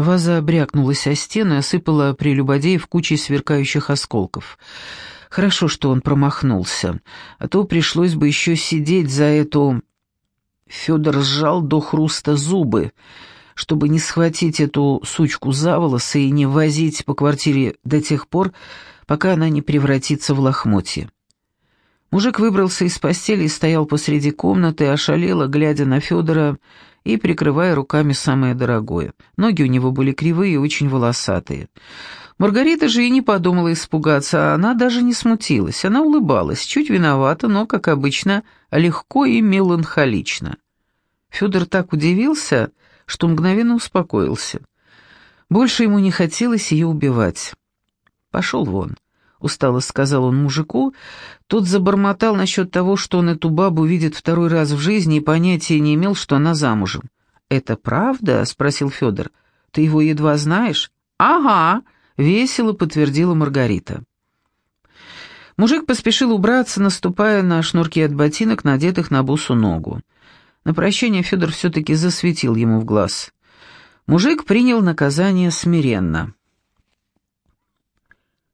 Ваза брякнулась о стену и осыпала прелюбодеев кучей сверкающих осколков. Хорошо, что он промахнулся, а то пришлось бы еще сидеть за эту... Федор сжал до хруста зубы, чтобы не схватить эту сучку за волосы и не возить по квартире до тех пор, пока она не превратится в лохмотье. Мужик выбрался из постели и стоял посреди комнаты, ошалело, глядя на Федора и прикрывая руками самое дорогое. Ноги у него были кривые и очень волосатые. Маргарита же и не подумала испугаться, а она даже не смутилась. Она улыбалась, чуть виновата, но, как обычно, легко и меланхолично. Федор так удивился, что мгновенно успокоился. Больше ему не хотелось ее убивать. «Пошел вон», — устало сказал он мужику. Тот забормотал насчет того, что он эту бабу видит второй раз в жизни и понятия не имел, что она замужем. «Это правда?» — спросил Федор. «Ты его едва знаешь?» «Ага», весело подтвердила Маргарита. Мужик поспешил убраться, наступая на шнурки от ботинок, надетых на бусу ногу. На прощание Федор все-таки засветил ему в глаз. Мужик принял наказание смиренно.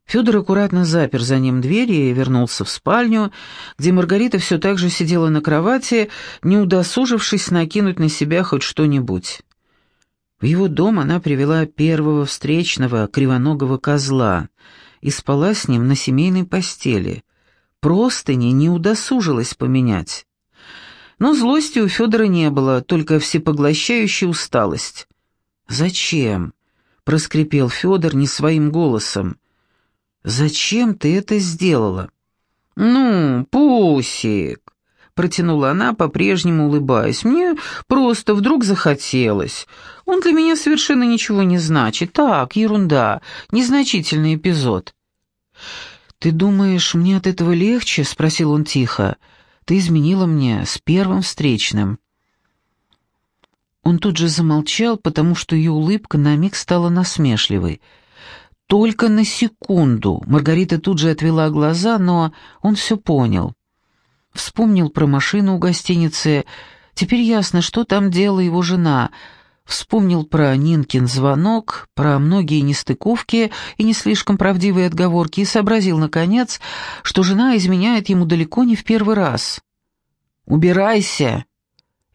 Федор аккуратно запер за ним дверь и вернулся в спальню, где Маргарита все так же сидела на кровати, не удосужившись накинуть на себя хоть что-нибудь. В его дом она привела первого встречного кривоногого козла и спала с ним на семейной постели. Простыни не удосужилась поменять. Но злости у Федора не было, только всепоглощающая усталость. «Зачем?» — проскрипел Федор не своим голосом. «Зачем ты это сделала?» «Ну, Пусик!» протянула она, по-прежнему улыбаясь. «Мне просто вдруг захотелось. Он для меня совершенно ничего не значит. Так, ерунда, незначительный эпизод». «Ты думаешь, мне от этого легче?» — спросил он тихо. «Ты изменила мне с первым встречным». Он тут же замолчал, потому что ее улыбка на миг стала насмешливой. Только на секунду Маргарита тут же отвела глаза, но он все понял. Вспомнил про машину у гостиницы. Теперь ясно, что там делала его жена. Вспомнил про Нинкин звонок, про многие нестыковки и не слишком правдивые отговорки и сообразил, наконец, что жена изменяет ему далеко не в первый раз. «Убирайся!»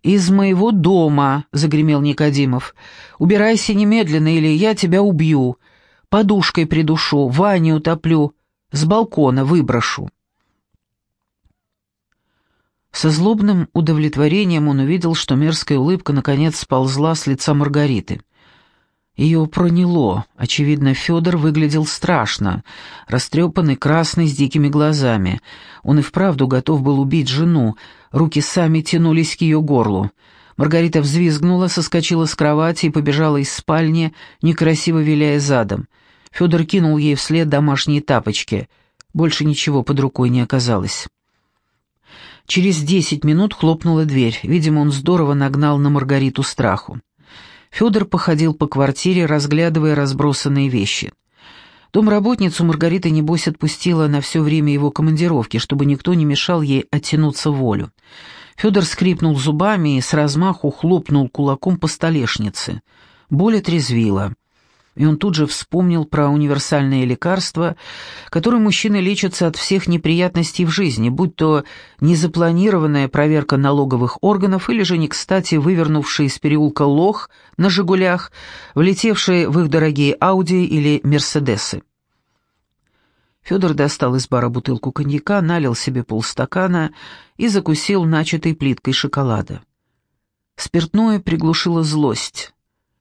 «Из моего дома!» — загремел Никодимов. «Убирайся немедленно, или я тебя убью. Подушкой придушу, Ваню утоплю, с балкона выброшу». Со злобным удовлетворением он увидел, что мерзкая улыбка наконец сползла с лица Маргариты. Ее проняло. Очевидно, Федор выглядел страшно, растрепанный, красный, с дикими глазами. Он и вправду готов был убить жену, руки сами тянулись к ее горлу. Маргарита взвизгнула, соскочила с кровати и побежала из спальни, некрасиво виляя задом. Федор кинул ей вслед домашние тапочки. Больше ничего под рукой не оказалось. Через десять минут хлопнула дверь. Видимо, он здорово нагнал на Маргариту страху. Федор походил по квартире, разглядывая разбросанные вещи. Домработницу Маргарита, небось, отпустила на все время его командировки, чтобы никто не мешал ей оттянуться волю. Федор скрипнул зубами и с размаху хлопнул кулаком по столешнице. Боль отрезвила и он тут же вспомнил про универсальное лекарство, которым мужчины лечатся от всех неприятностей в жизни, будь то незапланированная проверка налоговых органов или же не кстати вывернувший из переулка лох на «Жигулях», влетевший в их дорогие «Ауди» или «Мерседесы». Федор достал из бара бутылку коньяка, налил себе полстакана и закусил начатой плиткой шоколада. Спиртное приглушило злость.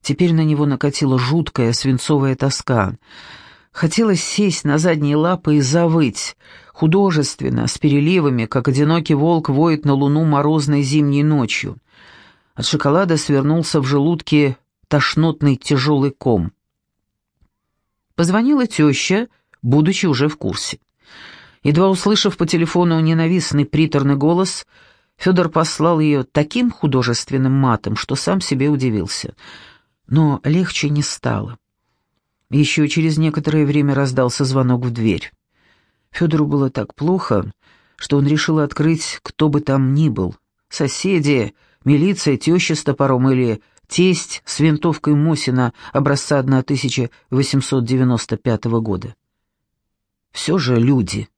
Теперь на него накатила жуткая свинцовая тоска. Хотелось сесть на задние лапы и завыть, художественно, с переливами, как одинокий волк воет на луну морозной зимней ночью. От шоколада свернулся в желудке тошнотный тяжелый ком. Позвонила теща, будучи уже в курсе. Едва услышав по телефону ненавистный приторный голос, Федор послал ее таким художественным матом, что сам себе удивился — но легче не стало. Еще через некоторое время раздался звонок в дверь. Федору было так плохо, что он решил открыть, кто бы там ни был. Соседи, милиция, теща с топором или тесть с винтовкой Мосина образца 1895 года. Все же люди.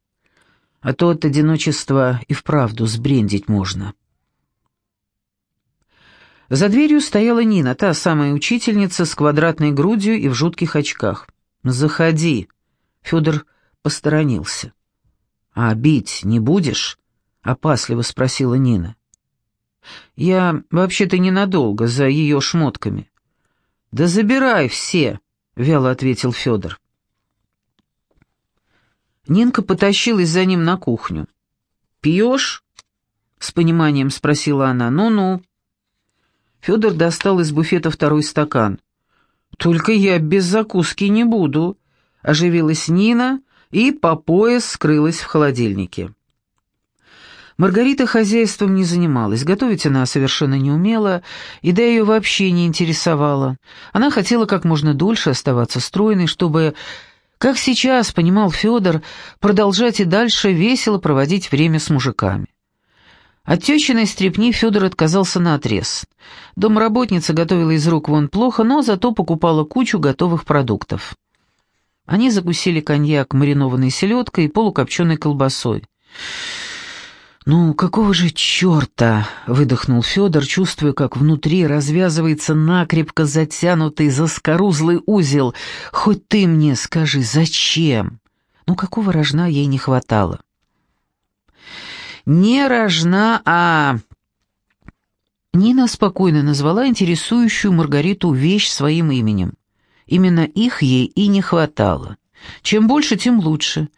А то от одиночества и вправду сбрендить можно. За дверью стояла Нина, та самая учительница с квадратной грудью и в жутких очках. «Заходи». Федор посторонился. «А бить не будешь?» — опасливо спросила Нина. «Я вообще-то ненадолго, за ее шмотками». «Да забирай все», — вяло ответил Федор. Нинка потащилась за ним на кухню. «Пьешь?» — с пониманием спросила она. «Ну-ну». Федор достал из буфета второй стакан. «Только я без закуски не буду», — оживилась Нина и по пояс скрылась в холодильнике. Маргарита хозяйством не занималась, готовить она совершенно не умела, и да ее вообще не интересовало. Она хотела как можно дольше оставаться стройной, чтобы, как сейчас понимал Федор, продолжать и дальше весело проводить время с мужиками. От тещиной стрепни Федор отказался наотрез. Домработница готовила из рук вон плохо, но зато покупала кучу готовых продуктов. Они закусили коньяк маринованной селедкой и полукопченой колбасой. «Ну, какого же черта?» — выдохнул Федор, чувствуя, как внутри развязывается накрепко затянутый заскорузлый узел. «Хоть ты мне скажи, зачем?» Ну, какого рожна ей не хватало? «Не рожна, а...» Нина спокойно назвала интересующую Маргариту вещь своим именем. Именно их ей и не хватало. Чем больше, тем лучше.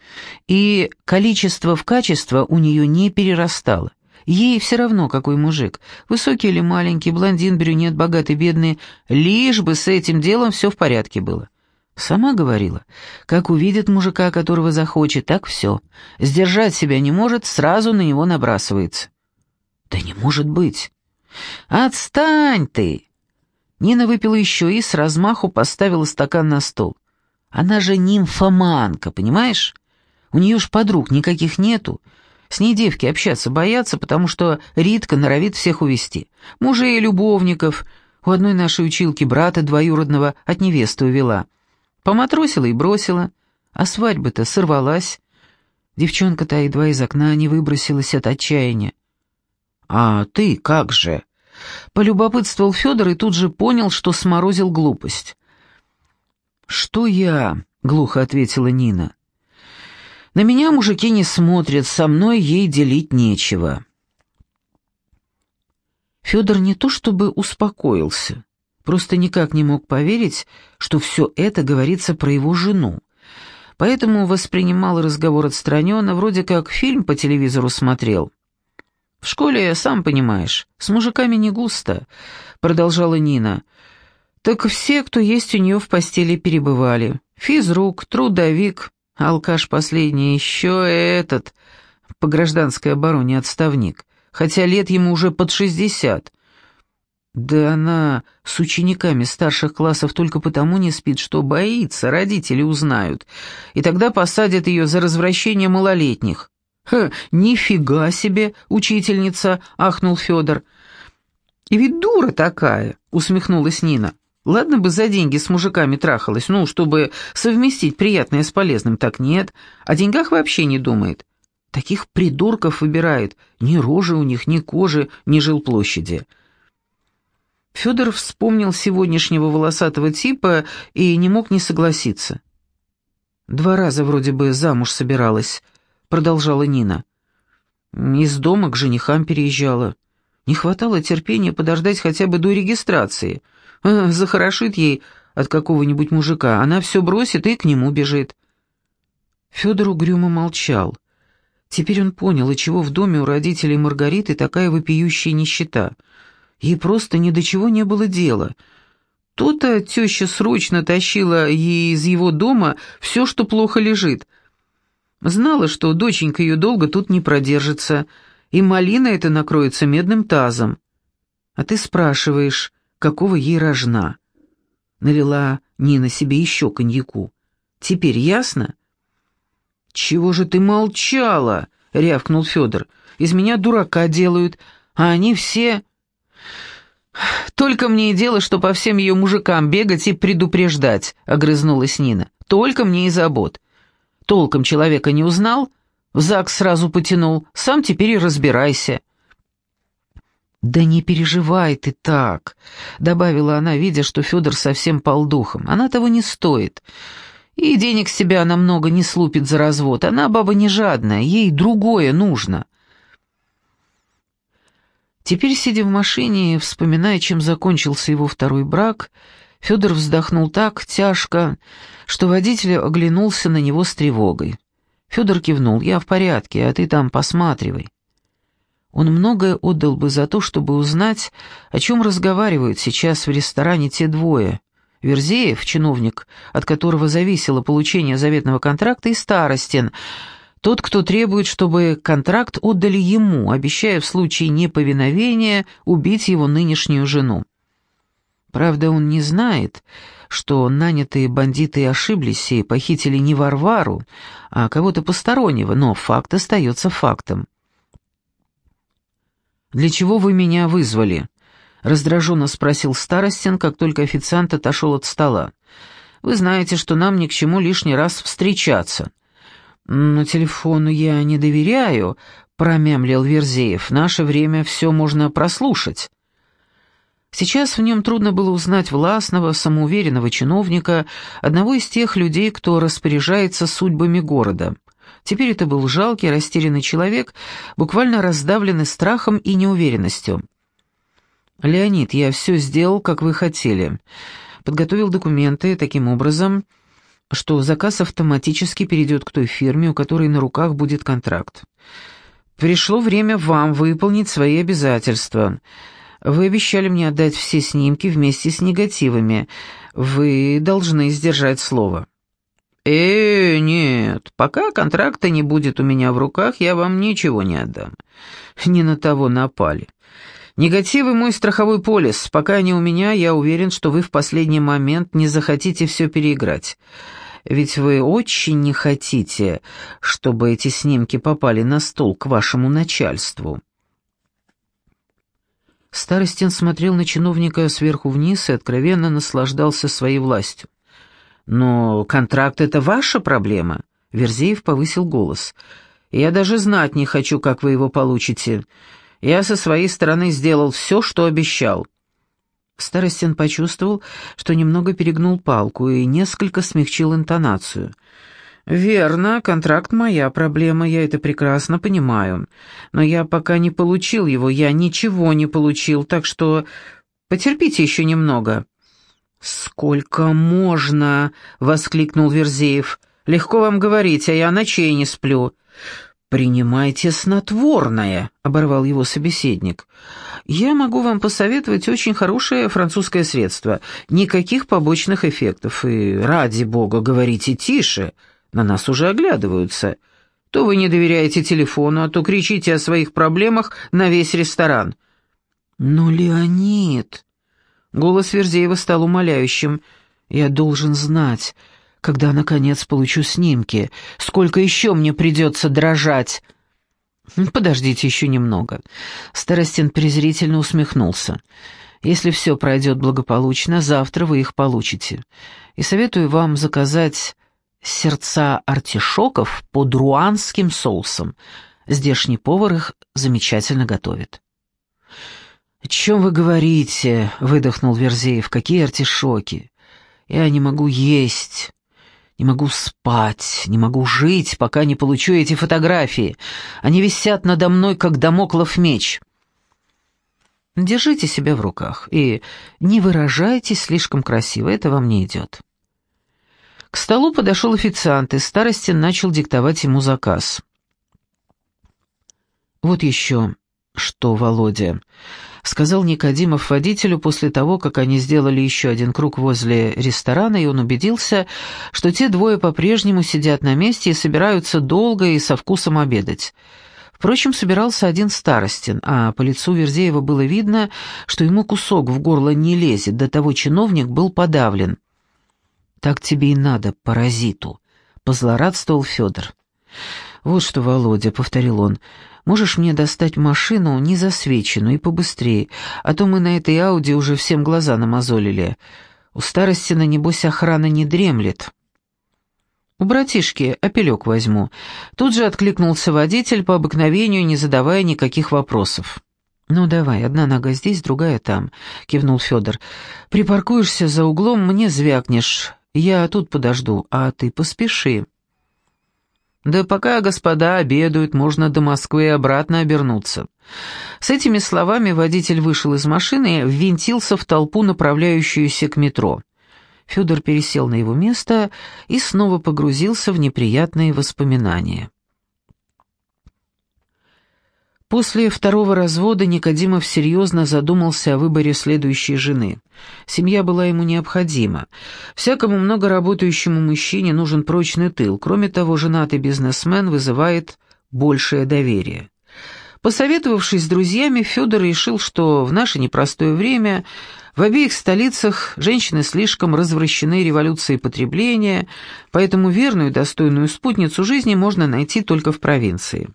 И количество в качество у нее не перерастало. Ей все равно, какой мужик, высокий или маленький, блондин, брюнет, богатый, бедный, лишь бы с этим делом все в порядке было. Сама говорила, как увидит мужика, которого захочет, так все. Сдержать себя не может, сразу на него набрасывается. Да не может быть. Отстань ты! Нина выпила еще и с размаху поставила стакан на стол. Она же нимфоманка, понимаешь? У нее ж подруг никаких нету. С ней девки общаться боятся, потому что Ритка норовит всех увести. Мужей и любовников. У одной нашей училки брата двоюродного от невесты увела. Поматросила и бросила. А свадьба-то сорвалась. Девчонка-то едва из окна не выбросилась от отчаяния. «А ты как же?» Полюбопытствовал Федор и тут же понял, что сморозил глупость. «Что я?» — глухо ответила Нина. «На меня мужики не смотрят, со мной ей делить нечего». Федор не то чтобы успокоился, просто никак не мог поверить, что все это говорится про его жену. Поэтому воспринимал разговор отстраненно, вроде как фильм по телевизору смотрел. «В школе, сам понимаешь, с мужиками не густо», — продолжала Нина. Так все, кто есть у нее в постели, перебывали. Физрук, трудовик, алкаш последний, еще этот, по гражданской обороне отставник, хотя лет ему уже под шестьдесят. Да она с учениками старших классов только потому не спит, что боится, родители узнают, и тогда посадят ее за развращение малолетних. «Ха, нифига себе, учительница!» — ахнул Федор. «И ведь дура такая!» — усмехнулась Нина. Ладно бы за деньги с мужиками трахалась, ну, чтобы совместить приятное с полезным, так нет. О деньгах вообще не думает. Таких придурков выбирает. Ни рожи у них, ни кожи, ни жилплощади. Федор вспомнил сегодняшнего волосатого типа и не мог не согласиться. «Два раза вроде бы замуж собиралась», — продолжала Нина. «Из дома к женихам переезжала. Не хватало терпения подождать хотя бы до регистрации». А, захорошит ей от какого-нибудь мужика, она все бросит и к нему бежит. Федор угрюмо молчал. Теперь он понял, и чего в доме у родителей Маргариты такая вопиющая нищета. Ей просто ни до чего не было дела. То-то теща срочно тащила ей из его дома все, что плохо лежит. Знала, что доченька ее долго тут не продержится, и малина это накроется медным тазом. А ты спрашиваешь, какого ей рожна. Налила Нина себе еще коньяку. «Теперь ясно?» «Чего же ты молчала?» — рявкнул Федор. «Из меня дурака делают, а они все...» «Только мне и дело, что по всем ее мужикам бегать и предупреждать», — огрызнулась Нина. «Только мне и забот. Толком человека не узнал, в ЗАГС сразу потянул, сам теперь и разбирайся». «Да не переживай ты так», — добавила она, видя, что Федор совсем полдухом. «Она того не стоит. И денег с себя она много не слупит за развод. Она баба не жадная, ей другое нужно». Теперь, сидя в машине, вспоминая, чем закончился его второй брак, Федор вздохнул так тяжко, что водитель оглянулся на него с тревогой. Федор кивнул, «Я в порядке, а ты там посматривай». Он многое отдал бы за то, чтобы узнать, о чем разговаривают сейчас в ресторане те двое. Верзеев, чиновник, от которого зависело получение заветного контракта, и Старостин — тот, кто требует, чтобы контракт отдали ему, обещая в случае неповиновения убить его нынешнюю жену. Правда, он не знает, что нанятые бандиты ошиблись и похитили не Варвару, а кого-то постороннего, но факт остается фактом. «Для чего вы меня вызвали?» — раздраженно спросил Старостин, как только официант отошел от стола. «Вы знаете, что нам ни к чему лишний раз встречаться». «Но телефону я не доверяю», — промямлил Верзеев. «В наше время все можно прослушать». Сейчас в нем трудно было узнать властного, самоуверенного чиновника, одного из тех людей, кто распоряжается судьбами города. Теперь это был жалкий, растерянный человек, буквально раздавленный страхом и неуверенностью. «Леонид, я все сделал, как вы хотели. Подготовил документы таким образом, что заказ автоматически перейдет к той фирме, у которой на руках будет контракт. Пришло время вам выполнить свои обязательства. Вы обещали мне отдать все снимки вместе с негативами. Вы должны сдержать слово. «Э, нет, пока контракта не будет у меня в руках, я вам ничего не отдам. Не на того напали. Негативы — мой страховой полис. Пока они у меня, я уверен, что вы в последний момент не захотите все переиграть. Ведь вы очень не хотите, чтобы эти снимки попали на стол к вашему начальству». Старостин смотрел на чиновника сверху вниз и откровенно наслаждался своей властью. «Но контракт — это ваша проблема», — Верзеев повысил голос. «Я даже знать не хочу, как вы его получите. Я со своей стороны сделал все, что обещал». Старостин почувствовал, что немного перегнул палку и несколько смягчил интонацию. «Верно, контракт моя проблема, я это прекрасно понимаю. Но я пока не получил его, я ничего не получил, так что потерпите еще немного». «Сколько можно?» — воскликнул Верзеев. «Легко вам говорить, а я ночей не сплю». «Принимайте снотворное», — оборвал его собеседник. «Я могу вам посоветовать очень хорошее французское средство. Никаких побочных эффектов. И, ради бога, говорите тише. На нас уже оглядываются. То вы не доверяете телефону, а то кричите о своих проблемах на весь ресторан». «Но, Леонид...» Голос Верзеева стал умоляющим. «Я должен знать, когда, наконец, получу снимки. Сколько еще мне придется дрожать?» «Подождите еще немного». Старостин презрительно усмехнулся. «Если все пройдет благополучно, завтра вы их получите. И советую вам заказать сердца артишоков под руанским соусом. Здешний повар их замечательно готовит». «О чем вы говорите?» — выдохнул Верзеев. «Какие артишоки? Я не могу есть. Не могу спать, не могу жить, пока не получу эти фотографии. Они висят надо мной, как домоклов меч. Держите себя в руках и не выражайтесь слишком красиво, это вам не идет. К столу подошел официант, и Старостин начал диктовать ему заказ. «Вот еще что, Володя», сказал Никодимов водителю после того, как они сделали еще один круг возле ресторана, и он убедился, что те двое по-прежнему сидят на месте и собираются долго и со вкусом обедать. Впрочем, собирался один Старостин, а по лицу Верзеева было видно, что ему кусок в горло не лезет, до того чиновник был подавлен. «Так тебе и надо, паразиту», — позлорадствовал Федор. «Вот что, Володя», — повторил он, — «можешь мне достать машину не засвеченную и побыстрее, а то мы на этой Ауди уже всем глаза намазолили. У Старостина, небось, охрана не дремлет». «У братишки опелек возьму». Тут же откликнулся водитель по обыкновению, не задавая никаких вопросов. «Ну давай, одна нога здесь, другая там», — кивнул Федор. «Припаркуешься за углом, мне звякнешь. Я тут подожду, а ты поспеши». Да пока господа обедают, можно до Москвы и обратно обернуться. С этими словами водитель вышел из машины и ввинтился в толпу, направляющуюся к метро. Федор пересел на его место и снова погрузился в неприятные воспоминания. После второго развода Никодимов серьезно задумался о выборе следующей жены. Семья была ему необходима. Всякому многоработающему мужчине нужен прочный тыл. Кроме того, женатый бизнесмен вызывает большее доверие. Посоветовавшись с друзьями, Федор решил, что в наше непростое время в обеих столицах женщины слишком развращены революцией потребления, поэтому верную и достойную спутницу жизни можно найти только в провинции.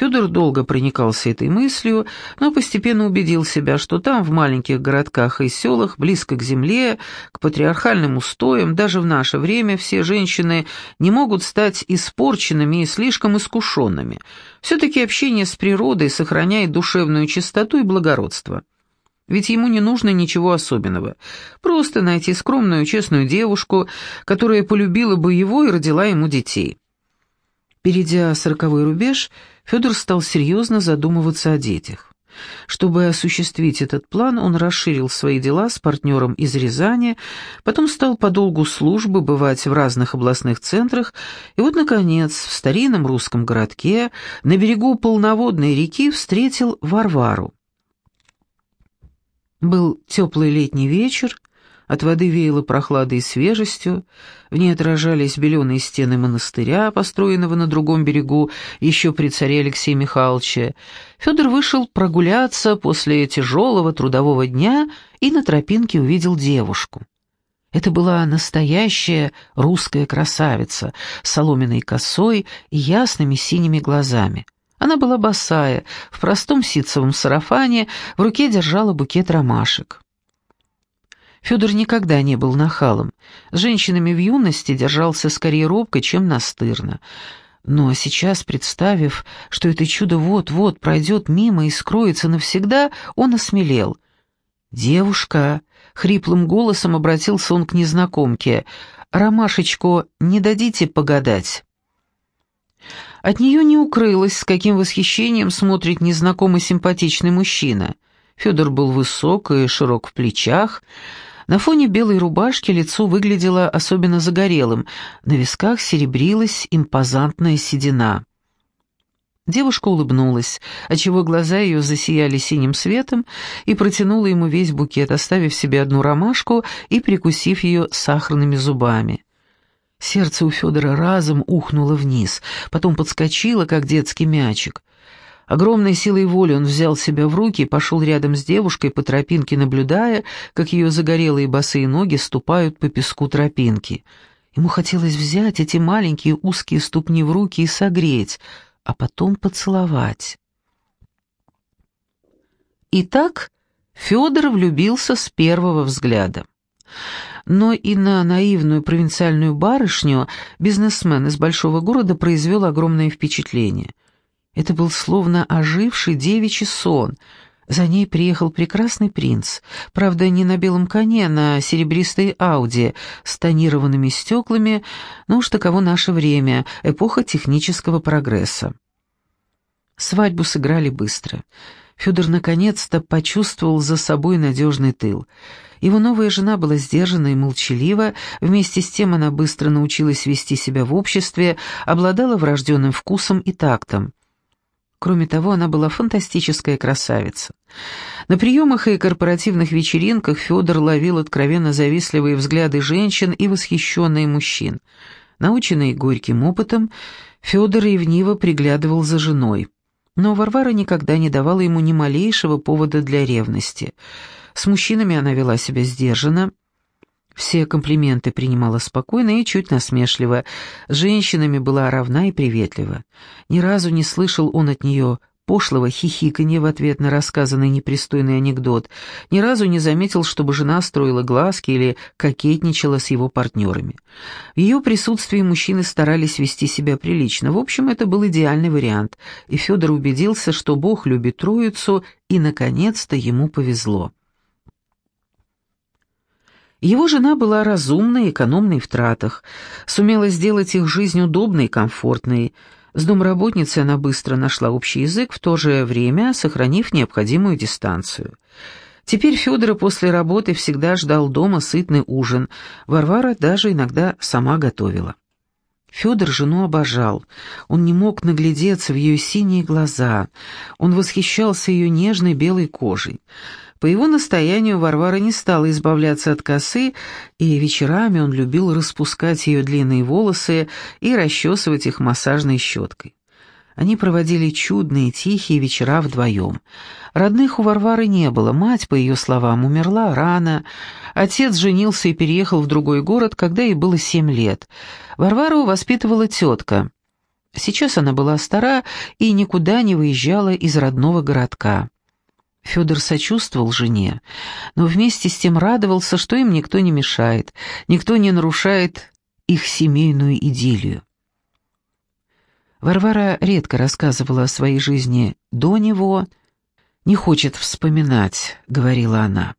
Федор долго проникался этой мыслью, но постепенно убедил себя, что там, в маленьких городках и селах, близко к земле, к патриархальным устоям, даже в наше время все женщины не могут стать испорченными и слишком искушенными. Все-таки общение с природой сохраняет душевную чистоту и благородство. Ведь ему не нужно ничего особенного. Просто найти скромную, честную девушку, которая полюбила бы его и родила ему детей. Перейдя сороковой рубеж, Федор стал серьезно задумываться о детях. Чтобы осуществить этот план, он расширил свои дела с партнером из Рязани, потом стал по долгу службы бывать в разных областных центрах, и вот, наконец, в старинном русском городке на берегу полноводной реки встретил Варвару. Был теплый летний вечер, от воды веяло прохладой и свежестью, в ней отражались беленые стены монастыря, построенного на другом берегу еще при царе Алексея Михайловича. Федор вышел прогуляться после тяжелого трудового дня и на тропинке увидел девушку. Это была настоящая русская красавица с соломенной косой и ясными синими глазами. Она была босая, в простом ситцевом сарафане, в руке держала букет ромашек. Федор никогда не был нахалом. С женщинами в юности держался скорее робко, чем настырно. Но сейчас, представив, что это чудо вот-вот пройдет мимо и скроется навсегда, он осмелел. «Девушка!» — хриплым голосом обратился он к незнакомке. «Ромашечку не дадите погадать?» От нее не укрылось, с каким восхищением смотрит незнакомый симпатичный мужчина. Федор был высок и широк в плечах, на фоне белой рубашки лицо выглядело особенно загорелым, на висках серебрилась импозантная седина. Девушка улыбнулась, отчего глаза ее засияли синим светом, и протянула ему весь букет, оставив себе одну ромашку и прикусив ее сахарными зубами. Сердце у Федора разом ухнуло вниз, потом подскочило, как детский мячик. Огромной силой воли он взял себя в руки и пошел рядом с девушкой по тропинке, наблюдая, как ее загорелые босые ноги ступают по песку тропинки. Ему хотелось взять эти маленькие узкие ступни в руки и согреть, а потом поцеловать. Итак, Федор влюбился с первого взгляда. Но и на наивную провинциальную барышню бизнесмен из большого города произвел огромное впечатление — это был словно оживший девичий сон. За ней приехал прекрасный принц, правда, не на белом коне, а на серебристой Ауди с тонированными стеклами, но уж таково наше время, эпоха технического прогресса. Свадьбу сыграли быстро. Федор наконец-то почувствовал за собой надежный тыл. Его новая жена была сдержана и молчалива, вместе с тем она быстро научилась вести себя в обществе, обладала врожденным вкусом и тактом. Кроме того, она была фантастическая красавица. На приемах и корпоративных вечеринках Федор ловил откровенно завистливые взгляды женщин и восхищенные мужчин. Наученный горьким опытом, Федор ревниво приглядывал за женой. Но Варвара никогда не давала ему ни малейшего повода для ревности. С мужчинами она вела себя сдержанно, Все комплименты принимала спокойно и чуть насмешливо. С женщинами была равна и приветлива. Ни разу не слышал он от нее пошлого хихиканья в ответ на рассказанный непристойный анекдот, ни разу не заметил, чтобы жена строила глазки или кокетничала с его партнерами. В ее присутствии мужчины старались вести себя прилично. В общем, это был идеальный вариант, и Федор убедился, что Бог любит троицу, и, наконец-то, ему повезло. Его жена была разумной и экономной в тратах, сумела сделать их жизнь удобной и комфортной, с домработницей она быстро нашла общий язык, в то же время сохранив необходимую дистанцию. Теперь Федора после работы всегда ждал дома сытный ужин, Варвара даже иногда сама готовила. Федор жену обожал, он не мог наглядеться в ее синие глаза, он восхищался ее нежной белой кожей. По его настоянию Варвара не стала избавляться от косы, и вечерами он любил распускать ее длинные волосы и расчесывать их массажной щеткой. Они проводили чудные, тихие вечера вдвоем. Родных у Варвары не было, мать, по ее словам, умерла рано, отец женился и переехал в другой город, когда ей было семь лет. Варвару воспитывала тетка. Сейчас она была стара и никуда не выезжала из родного городка. Федор сочувствовал жене, но вместе с тем радовался, что им никто не мешает, никто не нарушает их семейную идиллию. Варвара редко рассказывала о своей жизни до него, «Не хочет вспоминать», — говорила она.